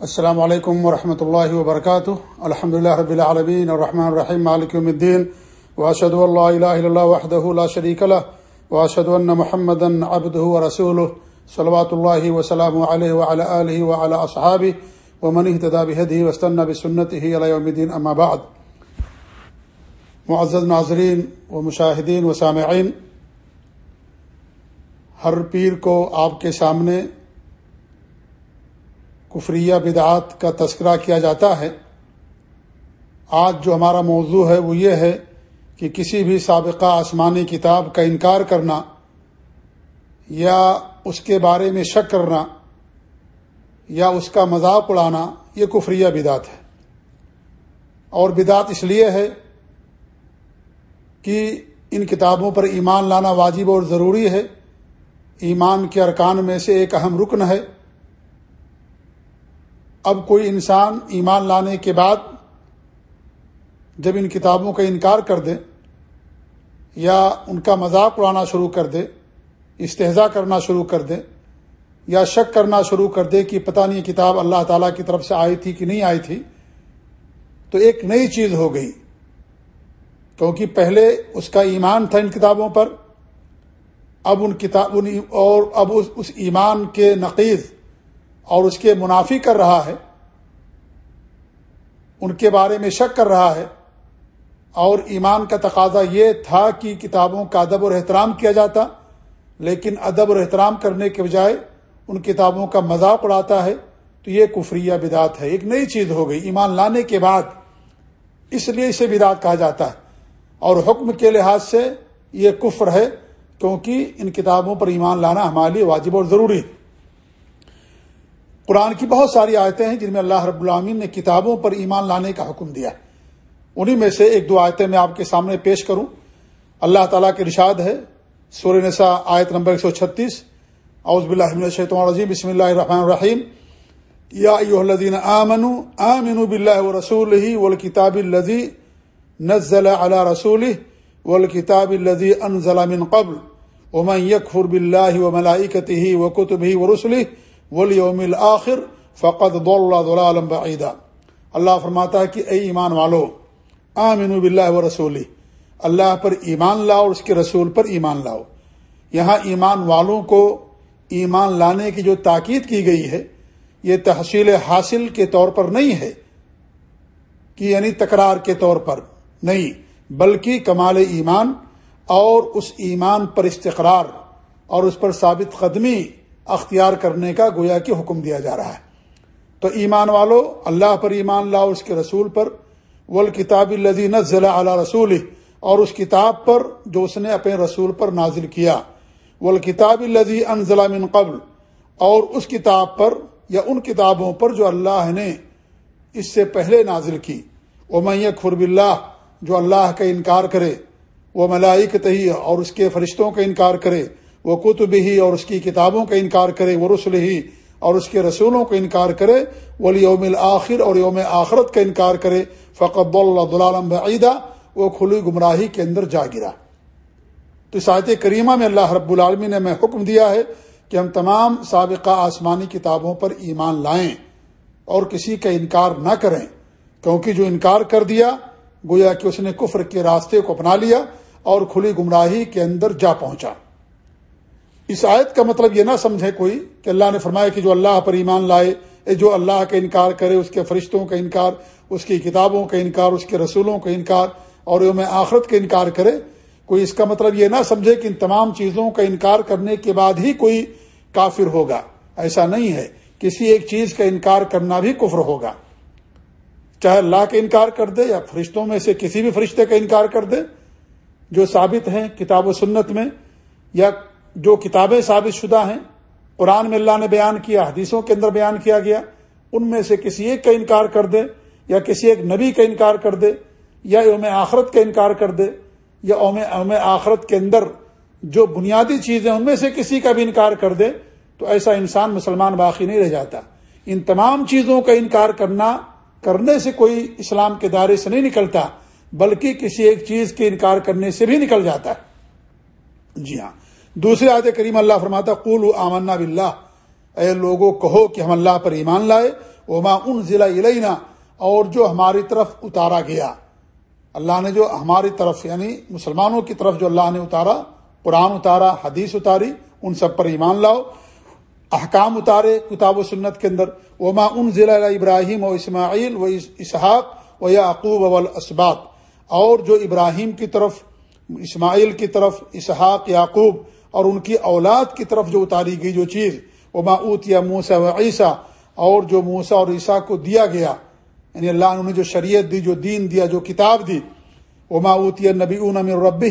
السلام علیکم ورحمۃ اللہ وبرکاتہ۔ الحمد اللہ رب العالمین، الرحمن الرحیم، مالک یوم الدین۔ واشهد ان لا اله الا الله وحده لا شريك له واشهد ان محمدا عبده ورسوله صلوات الله وسلامه عليه وعلى اله وعلى اصحابه ومن اهتدى بهديه واستنى بسنته الى يوم الدين اما بعد۔ معزز ناظرین و مشاہدین و سامعین، ہر پیر کو آپ کے سامنے کفریہ بدعات کا تذکرہ کیا جاتا ہے۔ آج جو ہمارا موضوع ہے وہ یہ ہے کہ کسی بھی سابقہ آسمانی کتاب کا انکار کرنا یا اس کے بارے میں شک کرنا یا اس کا مذاق اڑانا یہ کفریہ بدعت ہے۔ اور بدعت اس لیے ہے کہ ان کتابوں پر ایمان لانا واجب اور ضروری ہے۔ ایمان کے ارکان میں سے ایک اہم رکن ہے۔ اب کوئی انسان ایمان لانے کے بعد جب ان کتابوں کا انکار کر دے یا ان کا مذاق اڑانا شروع کر دے استحضا کرنا شروع کر دے، یا شک کرنا شروع کر دے کہ پتہ نہیں کتاب اللہ تعالیٰ کی طرف سے آئی تھی کہ نہیں آئی تھی، تو ایک نئی چیز ہو گئی۔ کیونکہ پہلے اس کا ایمان تھا ان کتابوں پر، اب ان کتاب، اور اب اس ایمان کے نقیز اور اس کے منافی کر رہا ہے۔ ان کے بارے میں شک کر رہا ہے۔ اور ایمان کا تقاضا یہ تھا کہ کتابوں کا ادب اور احترام کیا جاتا، لیکن ادب اور احترام کرنے کے بجائے ان کتابوں کا مذاق اڑاتا ہے۔ تو یہ کفریہ بدعت ہے۔ ایک نئی چیز ہو گئی، ایمان لانے کے بعد۔ اس لیے اسے بدعت کہا جاتا ہے۔ اور حکم کے لحاظ سے یہ کفر ہے، کیونکہ ان کتابوں پر ایمان لانا ہمارے لیے واجب اور ضروری ہے۔ قرآن کی بہت ساری آیتیں ہیں جن میں اللہ رب العامین نے کتابوں پر ایمان لانے کا حکم دیا انہیں میں سے ایک دو آیتیں میں آپ کے سامنے پیش کروں۔ اللہ تعالیٰ کے رشاد ہے سور نسا آیت نمبر ایک سو چھتیس۔ اوز الرجیم، بسم اللہ الرحمن الرحیم۔ یا الدین آمن آمن بلّہ و رسول ہی ولکتاب نزل علی رسول ولکتاب الزی ان من قبل۔ امن یکفر بلّہ و ملائکتی و و رسلی ولیوم الآخر فقط ضلع بعیدہ اللہ فرماتا ہے کہ اے ایمان والو آمین باللہ و رسولی اللہ پر ایمان لاؤ اور اس کے رسول پر ایمان لاؤ۔ یہاں ایمان والوں کو ایمان لانے کی جو تاکید کی گئی ہے، یہ تحصیل حاصل کے طور پر نہیں ہے۔ کہ یعنی تکرار کے طور پر نہیں، بلکہ کمال ایمان اور اس ایمان پر استقرار اور اس پر ثابت قدمی اختیار کرنے کا گویا کہ حکم دیا جا رہا ہے۔ تو ایمان والو، اللہ پر ایمان لاؤ اس کے رسول پر۔ ولکتاب الزی نزل اعلی رسول اور اس کتاب پر جو اس نے اپنے رسول پر نازل کیا۔ ولکتاب الزی انزلہ من قبل، اور اس کتاب پر یا ان کتابوں پر جو اللہ نے اس سے پہلے نازل کی۔ وہ خرب اللہ جو اللہ کا انکار کرے۔ وہ ملائک تہی اور اس کے فرشتوں کا انکار کرے۔ وہ کتب ہی اور اس کی کتابوں کا انکار کرے، وہ رسول ہی اور اس کے رسولوں کا انکار کرے۔ ولی یوم الآخر اور یوم آخرت کا انکار کرے۔ فقب اللہ بعیدہ وہ کھلی گمراہی کے اندر جا گرا۔ تو ساحت کریمہ میں اللہ رب العالمی نے میں حکم دیا ہے کہ ہم تمام سابقہ آسمانی کتابوں پر ایمان لائیں اور کسی کا انکار نہ کریں۔ کیونکہ جو انکار کر دیا، گویا کہ اس نے کفر کے راستے کو اپنا لیا اور کھلی گمراہی کے اندر جا پہنچا۔ اس آیت کا مطلب یہ نہ سمجھے کوئی کہ اللہ نے فرمایا کہ جو اللہ پر ایمان لائے جو اللہ کا انکار کرے، اس کے فرشتوں کا انکار، اس کی کتابوں کا انکار، اس کے رسولوں کا انکار اور یوم آخرت کا انکار کرے، کوئی اس کا مطلب یہ نہ سمجھے کہ ان تمام چیزوں کا انکار کرنے کے بعد ہی کوئی کافر ہوگا۔ ایسا نہیں ہے۔ کسی ایک چیز کا انکار کرنا بھی کفر ہوگا۔ چاہے اللہ کا انکار کر دے یا فرشتوں میں سے کسی بھی فرشتے کا انکار کر دے، جو ثابت ہیں کتاب و سنت میں یا جو کتابیں ثابت شدہ ہیں، قرآن میں اللہ نے بیان کیا، حدیثوں کے اندر بیان کیا گیا، ان میں سے کسی ایک کا انکار کر دے، یا کسی ایک نبی کا انکار کر دے، یا یوم آخرت کا انکار کر دے، یا اوم آخرت کے اندر جو بنیادی چیزیں ان میں سے کسی کا بھی انکار کر دے، تو ایسا انسان مسلمان باقی نہیں رہ جاتا۔ ان تمام چیزوں کا انکار کرنا، کرنے سے کوئی اسلام کے دائرے سے نہیں نکلتا، بلکہ کسی ایک چیز کے انکار کرنے سے بھی نکل جاتا ہے۔ جی ہاں۔ دوسرے آیت کریم اللہ فرماتا قول آمنا باللہ۔ اے لوگوں کہو کہ ہم اللہ پر ایمان لائے۔ وما ان ضلع علینا اور جو ہماری طرف اتارا گیا۔ اللہ نے جو ہماری طرف یعنی مسلمانوں کی طرف جو اللہ نے اتارا، قرآن اتارا، حدیث اتاری، ان سب پر ایمان لاؤ۔ احکام اتارے کتاب و سنت کے اندر۔ وما ان ضلع ابراہیم و اسماعیل و اسحاق و یعقوب اسبات اور جو ابراہیم کی طرف، اسماعیل کی طرف، اسحاق، یعقوب اور ان کی اولاد کی طرف جو اتاری گئی جو چیز، وما اوت یا موسا و عیسیٰ، اور جو موسا اور عیسیٰ کو دیا گیا یعنی اللہ نے جو شریعت دی، جو دین دیا، جو کتاب دی، وما اوت یا نبی اون رب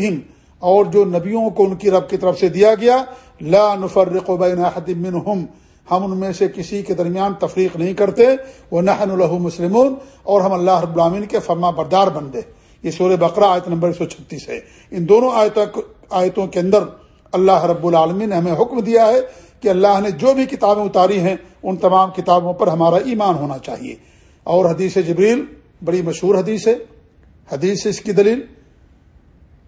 اور جو نبیوں کو ان کی رب کی طرف سے دیا گیا، لا نفرق بین احد منہم، ہم ان میں سے کسی کے درمیان تفریق نہیں کرتے وہ نحن الہ مسلمون، اور ہم اللہ رب العالمین کے فرما بردار بندے۔ یہ سور بقرہ آیت نمبر ایک سو چھتیس ہے۔ ان دونوں آیتوں کے اندر اللہ رب العالمین نے ہمیں حکم دیا ہے کہ اللہ نے جو بھی کتابیں اتاری ہیں، ان تمام کتابوں پر ہمارا ایمان ہونا چاہیے۔ اور حدیث جبریل بڑی مشہور حدیث ہے۔ حدیث اس کی دلیل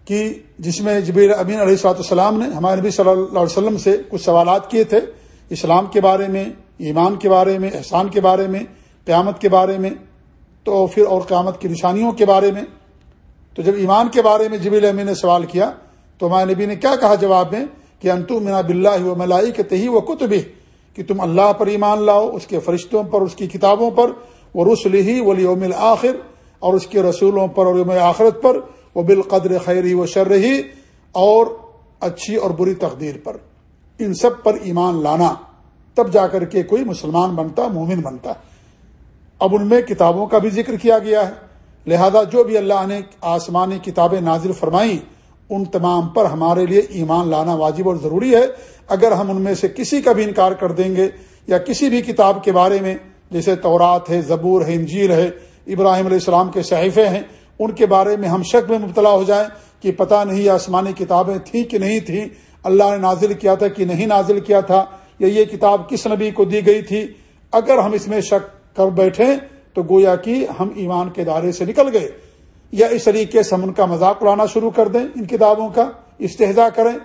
کہ جس میں جبیر امین علیہ صلاحت السلام نے ہمارے نبی صلی اللہ علیہ وسلم سے کچھ سوالات کیے تھے۔ اسلام کے بارے میں، ایمان کے بارے میں، احسان کے بارے میں، قیامت کے بارے میں، تو پھر اور قیامت کی نشانیوں کے بارے میں۔ تو جب ایمان کے بارے میں جبیل امین نے سوال کیا تو ہمارے نبی نے کیا کہا جواب میں کہ انتو منا بلّہ و ملائی کے تہی و کتبی کہ تم اللہ پر ایمان لاؤ، اس کے فرشتوں پر، اس کی کتابوں پر وہ رسلی ہی ولی یوم آخر اور اس کے رسولوں پر اور یوم آخرت پر وہ بالقدر خیری و شر رہی اور اچھی اور بری تقدیر پر۔ ان سب پر ایمان لانا۔ تب جا کر کے کوئی مسلمان بنتا، مومن بنتا۔ اب ان میں کتابوں کا بھی ذکر کیا گیا ہے۔ لہذا جو بھی اللہ نے آسمانی کتابیں نازل فرمائیں ان تمام پر ہمارے لیے ایمان لانا واجب اور ضروری ہے۔ اگر ہم ان میں سے کسی کا بھی انکار کر دیں گے یا کسی بھی کتاب کے بارے میں، جیسے تورات ہے، زبور ہے انجیر ہے، ابراہیم علیہ السلام کے صحیفے ہیں، ان کے بارے میں ہم شک میں مبتلا ہو جائیں کہ پتہ نہیں آسمانی کتابیں تھیں کہ نہیں تھیں، اللہ نے نازل کیا تھا کہ نہیں نازل کیا تھا، یا یہ کتاب کس نبی کو دی گئی تھی۔ اگر ہم اس میں شک کر بیٹھیں تو گویا کہ ہم ایمان کے دائرے سے نکل گئے۔ یا اس طریقے سے ہم ان کا مذاق اڑانا شروع کر دیں ان کتابوں کا، استحضا کریں۔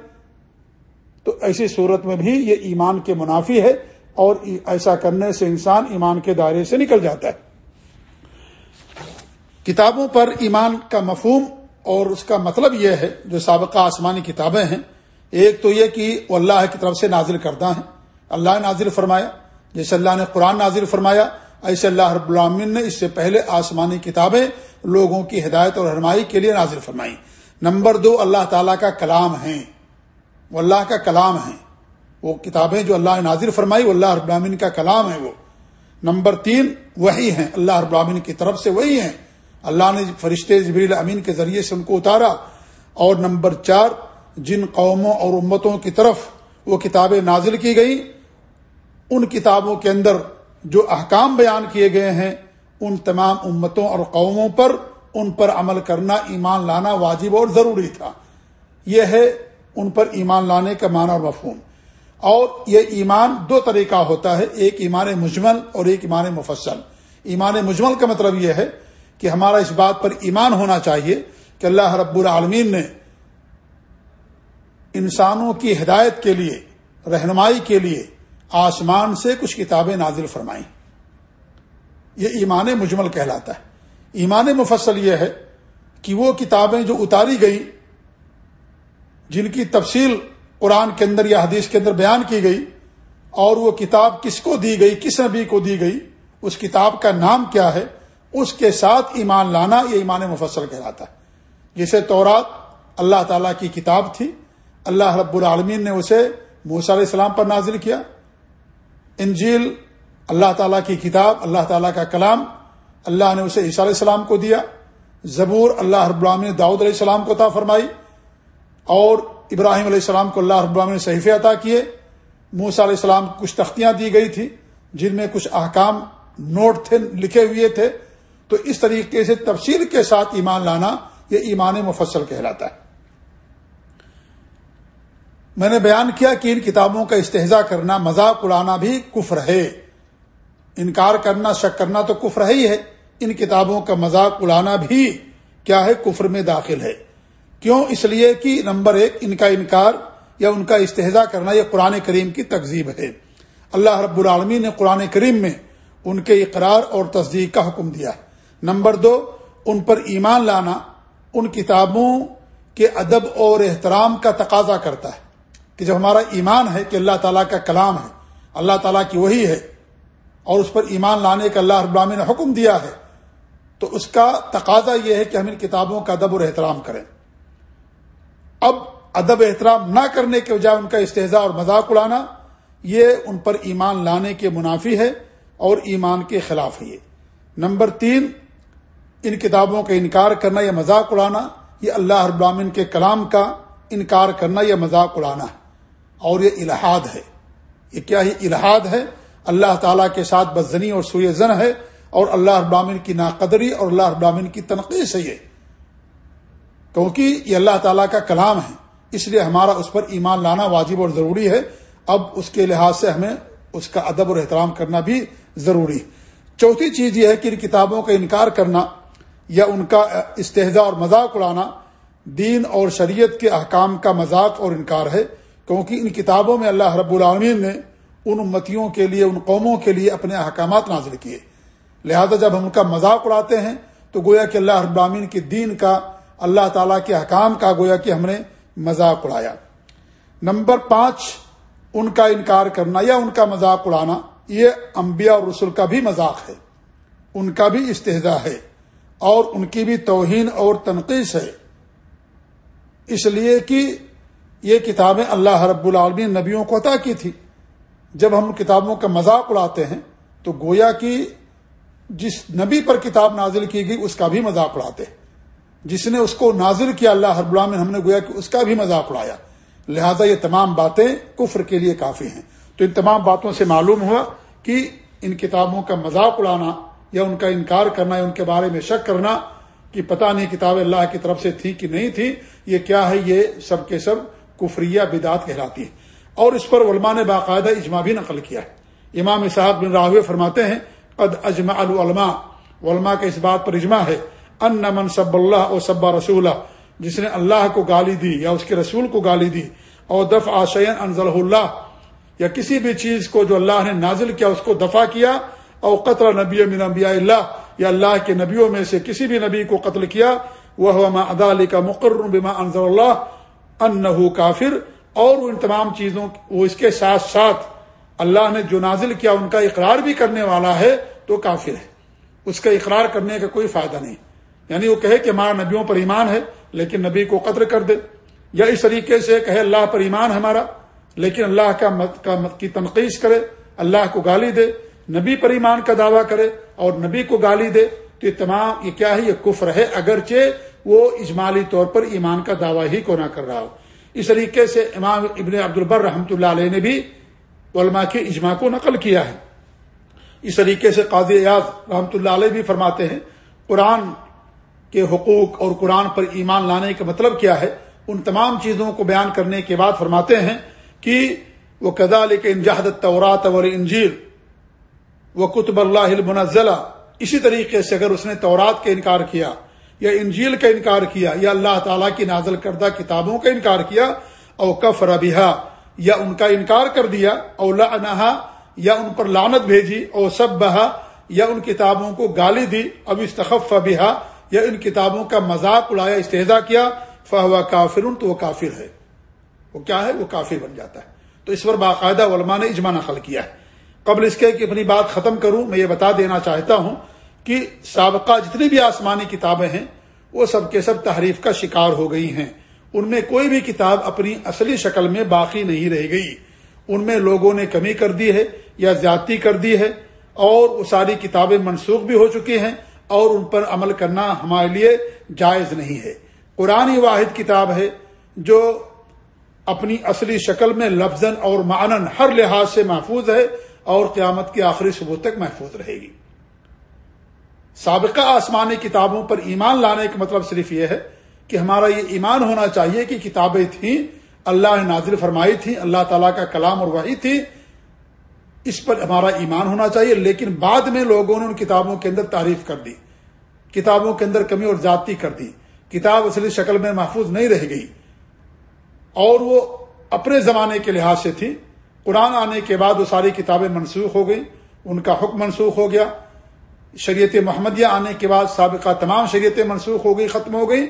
تو ایسی صورت میں بھی یہ ایمان کے منافی ہے اور ایسا کرنے سے انسان ایمان کے دائرے سے نکل جاتا ہے۔ کتابوں پر ایمان کا مفہوم اور اس کا مطلب یہ ہے، جو سابقہ آسمانی کتابیں ہیں، ایک تو یہ کہ وہ اللہ کی طرف سے نازل کردہ ہیں۔ اللہ نے نازل فرمایا، جیسے اللہ نے قرآن نازل فرمایا، ایسے اللہ رب العامن نے اس سے پہلے آسمانی کتابیں لوگوں کی ہدایت اور رہنمائی کے لیے نازل فرمائی نمبر دو، اللہ تعالیٰ کا کلام ہیں۔ وہ اللہ کا کلام ہیں۔ وہ کتابیں جو اللہ نے نازل فرمائی، وہ اللہ رب کا کلام ہے وہ۔ نمبر تین وہی ہیں۔ اللہ رب کی طرف سے وہی ہیں۔ اللہ نے فرشتے جبریل امین کے ذریعے سے ان کو اتارا۔ اور نمبر چار، جن قوموں اور امتوں کی طرف وہ کتابیں نازل کی گئی ان کتابوں کے اندر جو احکام بیان کیے گئے ہیں ان تمام امتوں اور قوموں پر ان پر عمل کرنا ایمان لانا واجب اور ضروری تھا۔ یہ ہے ان پر ایمان لانے کا معنی اور مفہوم۔ اور یہ ایمان دو طریقہ ہوتا ہے، ایک ایمان مجمل اور ایک ایمان مفصل۔ ایمان مجمل کا مطلب یہ ہے کہ ہمارا اس بات پر ایمان ہونا چاہیے کہ اللہ رب العالمین نے انسانوں کی ہدایت کے لیے، رہنمائی کے لیے آسمان سے کچھ کتابیں نازل فرمائیں۔ یہ ایمان مجمل کہلاتا ہے۔ ایمان مفصل یہ ہے کہ وہ کتابیں جو اتاری گئی، جن کی تفصیل قرآن کے اندر یا حدیث کے اندر بیان کی گئی، اور وہ کتاب کس کو دی گئی، کس نبی کو دی گئی، اس کتاب کا نام کیا ہے، اس کے ساتھ ایمان لانا یہ ایمان مفصل کہلاتا ہے۔ جسے تورات اللہ تعالیٰ کی کتاب تھی، اللہ رب العالمین نے اسے موسیٰ علیہ السلام پر نازل کیا۔ انجیل اللہ تعالیٰ کی کتاب، اللہ تعالیٰ کا کلام، اللہ نے اسے عیسیٰ علیہ السلام کو دیا، زبور اللہ رب العالمین نے داؤد علیہ السلام کو عطا فرمائی، اور ابراہیم علیہ السلام کو اللہ رب العالمین نے صحیفے عطا کیے، موسیٰ علیہ السلام کو کچھ تختیاں دی گئی تھی جن میں کچھ احکام نوٹ تھے، لکھے ہوئے تھے۔ تو اس طریقے سے تفصیل کے ساتھ ایمان لانا یہ ایمان مفصل کہلاتا ہے۔ میں نے بیان کیا کہ ان کتابوں کا استحضا کرنا، مذاق اڑانا بھی کفر ہے۔ انکار کرنا، شک کرنا تو کفر ہی ہے۔ ان کتابوں کا مذاق اڑانا بھی کیا ہے، کفر میں داخل ہے۔ کیوں؟ اس لیے کہ نمبر ایک، ان کا انکار یا ان کا استحضا کرنا یہ قرآن کریم کی تقزیب ہے۔ اللہ رب العالمین نے قرآن کریم میں ان کے اقرار اور تصدیق کا حکم دیا۔ ہے نمبر دو، ان پر ایمان لانا ان کتابوں کے ادب اور احترام کا تقاضا کرتا ہے۔ کہ جب ہمارا ایمان ہے کہ اللہ تعالیٰ کا کلام ہے، اللہ تعالیٰ کی وہی ہے اور اس پر ایمان لانے کا اللہ ابرامی نے حکم دیا ہے، تو اس کا تقاضا یہ ہے کہ ہم ان کتابوں کا ادب اور احترام کریں۔ اب ادب احترام نہ کرنے کے بجائے ان کا استحضاء اور مذاق اڑانا، یہ ان پر ایمان لانے کے منافی ہے اور ایمان کے خلاف ہے یہ۔ نمبر تین، ان کتابوں کا انکار کرنا یا مذاق اڑانا، یہ اللہ ابرامن کے کلام کا انکار کرنا یا مذاق اڑانا ہے، اور یہ الحاد ہے۔ یہ کیا ہی الحاد ہے؟ اللہ تعالیٰ کے ساتھ بدزنی اور سوئے زن ہے اور اللہ ابرامن کی ناقدری اور اللہ ابرامن کی تنقید ہے یہ۔ کیونکہ یہ اللہ تعالیٰ کا کلام ہے، اس لیے ہمارا اس پر ایمان لانا واجب اور ضروری ہے۔ اب اس کے لحاظ سے ہمیں اس کا ادب اور احترام کرنا بھی ضروری۔ ہے چوتھی چیز یہ ہے کہ ان کتابوں کا انکار کرنا یا ان کا استحضاء اور مذاق اڑانا دین اور شریعت کے احکام کا مذاق اور انکار ہے۔ کیونکہ ان کتابوں میں اللہ رب العالمین نے ان امتیوں کے لیے، ان قوموں کے لیے اپنے احکامات نازل کیے۔ لہذا جب ہم ان کا مذاق اڑاتے ہیں، تو گویا کہ اللہ رب العالمین کے دین کا، اللہ تعالیٰ کے احکام کا گویا کہ ہم نے مذاق اڑایا۔ نمبر پانچ، ان کا انکار کرنا یا ان کا مذاق اڑانا، یہ انبیاء اور رسول کا بھی مذاق ہے۔ ان کا بھی استحضاء ہے اور ان کی بھی توہین اور تنقید ہے۔ اس لیے کہ یہ کتابیں اللہ رب العالمین نبیوں کو عطا کی تھی جب ہم کتابوں کا مذاق اڑاتے ہیں، تو گویا کہ جس نبی پر کتاب نازل کی گئی، اس کا بھی مذاق اڑاتے ہیں۔ جس نے اس کو نازل کیا، اللہ رب العالمین، ہم نے گویا کہ اس کا بھی مذاق اڑایا۔ لہذا یہ تمام باتیں کفر کے لیے کافی ہیں۔ تو ان تمام باتوں سے معلوم ہوا کہ ان کتابوں کا مذاق اڑانا یا ان کا انکار کرنا یا ان کے بارے میں شک کرنا، کہ پتہ نہیں کتاب اللہ کی طرف سے تھی کہ نہیں تھی، یہ کیا ہے؟ یہ سب کے سب کفریہ بدعت کہلاتی ہے۔ اور اس پر علماء نے باقاعدہ اجماع بھی نقل کیا ہے۔ امام صاحب بن راہوے فرماتے ہیں، قد اجماع العلماء، علماء کے اس بات پر اجماع ہے، ان من سب اللہ اور سبا رسول جس نے اللہ کو گالی دی یا اس کے رسول کو گالی دی اور دف آشین انضل اللہ، یا کسی بھی چیز کو جو اللہ نے نازل کیا، اس کو دفاع کیا اور قطر نبی من انبیاء اللہ، یا اللہ کے نبیوں میں سے کسی بھی نبی کو قتل کیا وہ ادا علی کا مقرر بما انضل اللہ ان کافر اور ان تمام چیزوں وہ اس کے ساتھ ساتھ اللہ نے جو نازل کیا ان کا اقرار بھی کرنے والا ہے تو کافر ہے۔ اس کا اقرار کرنے کا کوئی فائدہ نہیں۔ یعنی وہ کہے کہ ہمارا نبیوں پر ایمان ہے، لیکن نبی کو قدر کر دے۔ یا اس طریقے سے کہے اللہ پر ایمان ہمارا، لیکن اللہ کا مت کا مت کی تنقید کرے، اللہ کو گالی دے، نبی پر ایمان کا دعویٰ کرے اور نبی کو گالی دے، تو یہ تمام یہ کیا ہے یہ کفر ہے، اگرچہ وہ اجمالی طور پر ایمان کا دعویٰ ہی کو نہ کر رہا ہو۔ اس طریقے سے امام ابن عبد البر رحمۃ اللہ علیہ نے بھی علماء کے اجماع کو نقل کیا ہے۔ اس طریقے سے قاضی ایاز رحمۃ اللہ علیہ بھی فرماتے ہیں، قرآن کے حقوق اور قرآن پر ایمان لانے کا مطلب کیا ہے؟ ان تمام چیزوں کو بیان کرنے کے بعد فرماتے ہیں کہ وہ کدا لے انجہد طورات اور انجیل وہ کتب اللہ المنزلہ اسی طریقے سے اگر اس نے تورات کا انکار کیا یا انجیل کا انکار کیا، یا اللہ تعالیٰ کی نازل کردہ کتابوں کا انکار کیا، او کف یا ان کا انکار کر دیا، او لعنہا، یا ان پر لانت بھیجی، او سب بہا یا ان کتابوں کو گالی دی اب استخف بہا، یا ان کتابوں کا مذاق اڑایا استحضا کیا فہوا کافر تو وہ کافر ہے۔ وہ کیا ہے؟ وہ کافر بن جاتا ہے۔ تو اس پر باقاعدہ علماء نے اجماع نقل کیا ہے۔ قبل اس کے کہ اپنی بات ختم کروں، میں یہ بتا دینا چاہتا ہوں کہ سابقہ جتنی بھی آسمانی کتابیں ہیں، وہ سب کے سب تحریف کا شکار ہو گئی ہیں۔ ان میں کوئی بھی کتاب اپنی اصلی شکل میں باقی نہیں رہ گئی۔ ان میں لوگوں نے کمی کر دی ہے یا زیادتی کر دی ہے اور وہ ساری کتابیں منسوخ بھی ہو چکی ہیں اور ان پر عمل کرنا ہمارے لیے جائز نہیں ہے۔ قرآن واحد کتاب ہے جو اپنی اصلی شکل میں لفظ اور معنن ہر لحاظ سے محفوظ ہے اور قیامت کی آخری صبح تک محفوظ رہے گی۔ سابقہ آسمانی کتابوں پر ایمان لانے کا مطلب صرف یہ ہے کہ ہمارا یہ ایمان ہونا چاہیے کہ کتابیں تھیں، اللہ نے نازل فرمائی تھی اللہ تعالیٰ کا کلام اور وحی تھی۔ اس پر ہمارا ایمان ہونا چاہیے، لیکن بعد میں لوگوں نے ان کتابوں کے اندر تعریف کر دی، کتابوں کے اندر کمی اور ذاتی کر دی۔ کتاب اصلی شکل میں محفوظ نہیں رہ گئی۔ اور وہ اپنے زمانے کے لحاظ سے تھی۔ قرآن آنے کے بعد وہ ساری کتابیں منسوخ ہو گئیں، ان کا حکم منسوخ ہو گیا۔ شریعت محمدیہ آنے کے بعد سابقہ تمام شریعتیں منسوخ ہو گئی، ختم ہو گئی۔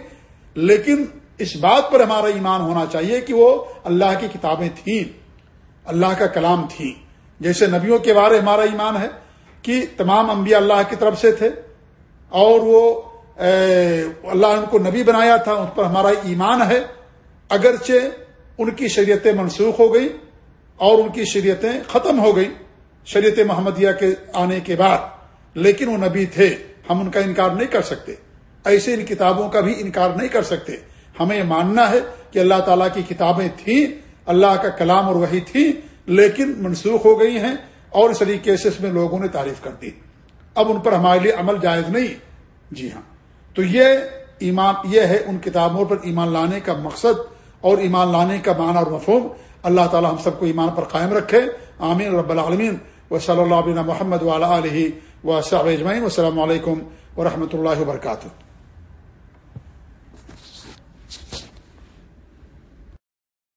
لیکن اس بات پر ہمارا ایمان ہونا چاہیے کہ وہ اللہ کی کتابیں تھیں، اللہ کا کلام تھی۔ جیسے نبیوں کے بارے ہمارا ایمان ہے کہ تمام انبیاء اللہ کی طرف سے تھے اور وہ اللہ ان کو نبی بنایا تھا، ان پر ہمارا ایمان ہے۔ اگرچہ ان کی شریعتیں منسوخ ہو گئی اور ان کی شریعتیں ختم ہو گئی، شریعت محمدیہ کے آنے کے بعد۔ لیکن وہ نبی تھے، ہم ان کا انکار نہیں کر سکتے۔ ایسے ان کتابوں کا بھی انکار نہیں کر سکتے۔ ہمیں یہ ماننا ہے کہ اللہ تعالیٰ کی کتابیں تھیں، اللہ کا کلام اور وہی تھی، لیکن منسوخ ہو گئی ہیں اور اس طریقے سے اس میں لوگوں نے تعریف کر دی۔ اب ان پر ہمارے لیے عمل جائز نہیں۔ جی ہاں۔ تو یہ ایمان، یہ ہے ان کتابوں پر ایمان لانے کا مقصد اور ایمان لانے کا معنی اور مفہوم۔ اللہ تعالی ہم سب کو ایمان پر قائم رکھے۔ آمین، رب العالمین۔ و صلی اللہ علیہ محمد علیہ و اجمعین السلام علیکم و اللہ وبرکاتہ۔